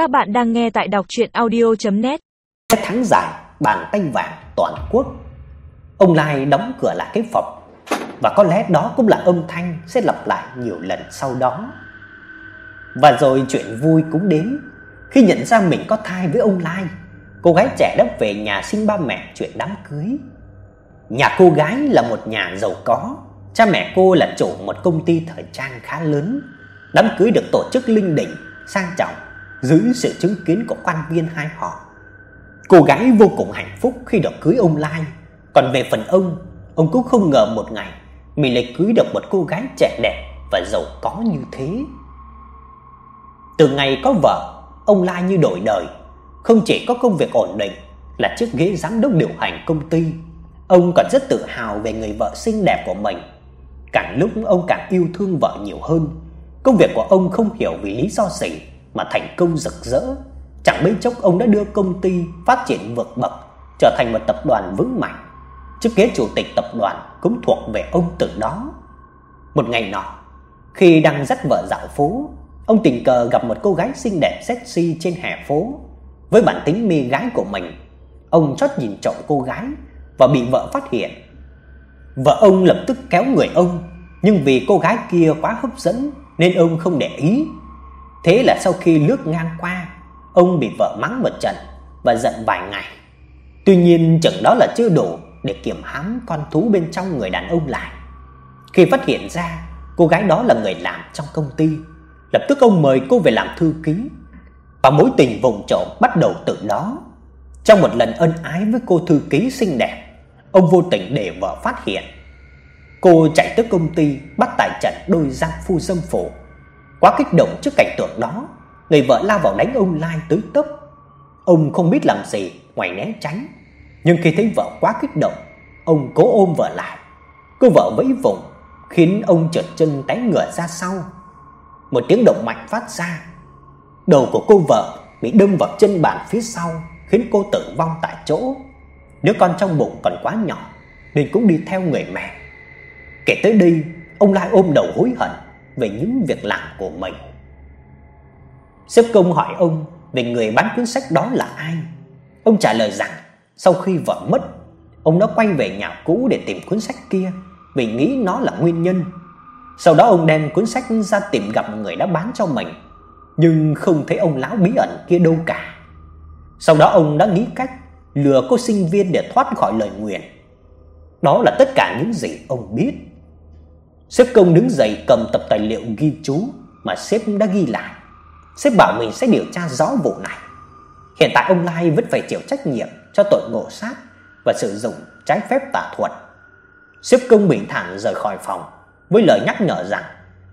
Các bạn đang nghe tại đọc audio net Thắng giải bàn tay vàng toàn quốc. Ông Lai đóng cửa lại cái phòng và có lẽ đó cũng là âm thanh sẽ lặp lại nhiều lần sau đó. Và rồi chuyện vui cũng đến khi nhận ra mình có thai với ông Lai. Cô gái trẻ đã về nhà xin ba mẹ chuyện đám cưới. Nhà cô gái là một nhà giàu có, cha mẹ cô là chủ một công ty thời trang khá lớn. Đám cưới được tổ chức linh đình, sang trọng dưới sự chứng kiến của quan viên hai họ. Cô gái vô cùng hạnh phúc khi được cưới ông Lai, còn về phần ông, ông cũng không ngờ một ngày mình lại cưới được một cô gái trẻ đẹp và giàu có như thế. Từ ngày có vợ, ông Lai như đổi đời, không chỉ có công việc ổn định là chiếc ghế giám đốc điều hành công ty, ông còn rất tự hào về người vợ xinh đẹp của mình. Càng lúc ông càng yêu thương vợ nhiều hơn. Công việc của ông không hiểu vì lý do gì mà thành công rực rỡ. Chẳng mấy chốc ông đã đưa công ty phát triển vượt bậc, trở thành một tập đoàn vững mạnh. Chức ghế chủ tịch tập đoàn cũng thuộc về ông từ đó. Một ngày nọ, khi đang dắt vợ dạo phố, ông tình cờ gặp một cô gái xinh đẹp sexy trên hè phố. Với bản tính mê gái của mình, ông chót nhìn trộm cô gái và bị vợ phát hiện. Vợ ông lập tức kéo người ông, nhưng vì cô gái kia quá hấp dẫn nên ông không để ý. Thế là sau khi lướt ngang qua, ông bị vợ mắng một trận và giận vài ngày. Tuy nhiên chừng đó là chưa đủ để kiềm hãm con thú bên trong người đàn ông lại. Khi phát hiện ra cô gái đó là người làm trong công ty, lập tức ông mời cô về làm thư ký. Và mối tình vùng trộm bắt đầu từ đó. Trong một lần ân ái với cô thư ký xinh đẹp, ông vô tình để vợ phát hiện. Cô chạy tới công ty bắt tại trận đôi giang phu dâm phụ. Quá kích động trước cảnh tượng đó, người vợ lao vào đánh ông Lai tới tấp. Ông không biết làm gì ngoài né tránh, nhưng khi thấy vợ quá kích động, ông cố ôm vợ lại. Cô vợ vẫy vùng khiến ông trượt chân té ngửa ra sau. Một tiếng động mạnh phát ra. Đầu của cô vợ bị đâm vào chân bàn phía sau, khiến cô tử vong tại chỗ. Đứa con trong bụng còn quá nhỏ nên cũng đi theo người mẹ. Kể tới đây, ông Lai ôm đầu hối hận về những việc làm của mình. Sếp công hỏi ông về người bán cuốn sách đó là ai. Ông trả lời rằng sau khi vợ mất, ông đã quay về nhà cũ để tìm cuốn sách kia vì nghĩ nó là nguyên nhân. Sau đó ông đem cuốn sách ra tìm gặp người đã bán cho mình, nhưng không thấy ông lão bí ẩn kia đâu cả. Sau đó ông đã nghĩ cách lừa cô sinh viên để thoát khỏi lời nguyền. Đó là tất cả những gì ông biết. Sếp công đứng dậy cầm tập tài liệu ghi chú mà sếp đã ghi lại. Sếp bảo mình sẽ điều tra rõ vụ này. Hiện tại ông Lai vẫn phải chịu trách nhiệm cho tội ngộ sát và sử dụng trái phép tà thuật. Sếp công bình thản rời khỏi phòng với lời nhắc nhở rằng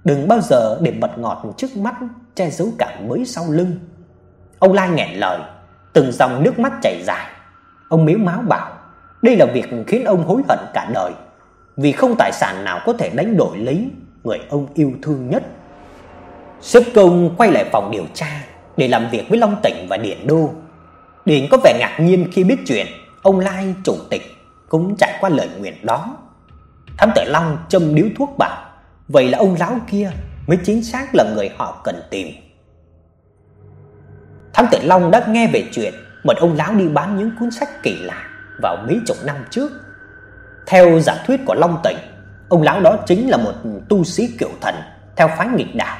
đừng bao giờ để mật ngọt trước mắt che giấu cảm mới sau lưng. Ông Lai nghẹn lời, từng dòng nước mắt chảy dài. Ông miếu máu bảo, đây là việc khiến ông hối hận cả đời, vì không tài sản nào có thể đánh đổi lấy người ông yêu thương nhất. Sếp công quay lại phòng điều tra để làm việc với Long Tỉnh và Điển Đô. Điển có vẻ ngạc nhiên khi biết chuyện ông Lai chủ tịch cũng trải qua lời nguyện đó. Thám tử Long châm điếu thuốc bảo, vậy là ông lão kia mới chính xác là người họ cần tìm. Thám tử Long đã nghe về chuyện một ông lão đi bán những cuốn sách kỳ lạ vào mấy chục năm trước. Theo giả thuyết của Long Tỉnh, ông lão đó chính là một tu sĩ kiệu thần theo phái nghịch đạo.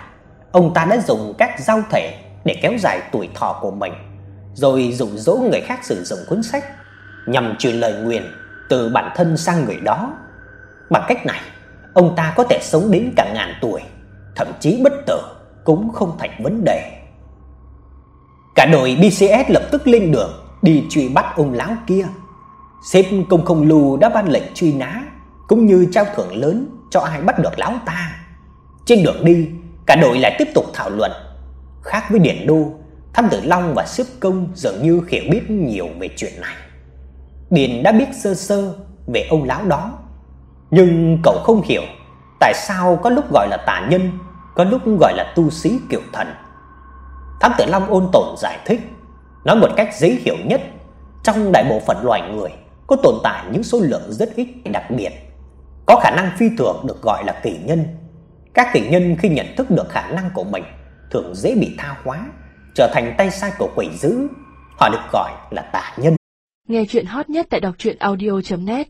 Ông ta đã dùng các giao thể để kéo dài tuổi thọ của mình, rồi dụ dỗ người khác sử dụng cuốn sách nhằm truyền lời nguyền từ bản thân sang người đó. Bằng cách này, ông ta có thể sống đến cả ngàn tuổi, thậm chí bất tử cũng không thành vấn đề. Cả đội BCS lập tức lên đường đi truy bắt ông lão kia. Sếp công không lưu đã ban lệnh truy nã cũng như trao thưởng lớn cho ai bắt được lão ta. Trên đường đi, cả đội lại tiếp tục thảo luận. Khác với Điển Đô, Thám tử Long và Sếp công dường như hiểu biết nhiều về chuyện này. Điền đã biết sơ sơ về ông lão đó, nhưng cậu không hiểu tại sao có lúc gọi là tà nhân, có lúc gọi là tu sĩ kiểu thần. Thám tử Long ôn tồn giải thích, nói một cách dễ hiểu nhất, trong đại bộ phận loài người có tồn tại những số lượng rất ít đặc biệt, có khả năng phi thường được gọi là kỳ nhân. Các kỳ nhân khi nhận thức được khả năng của mình thường dễ bị tha hóa, trở thành tay sai của quỷ dữ. Họ được gọi là tà nhân. Nghe chuyện hot nhất tại đọc audio net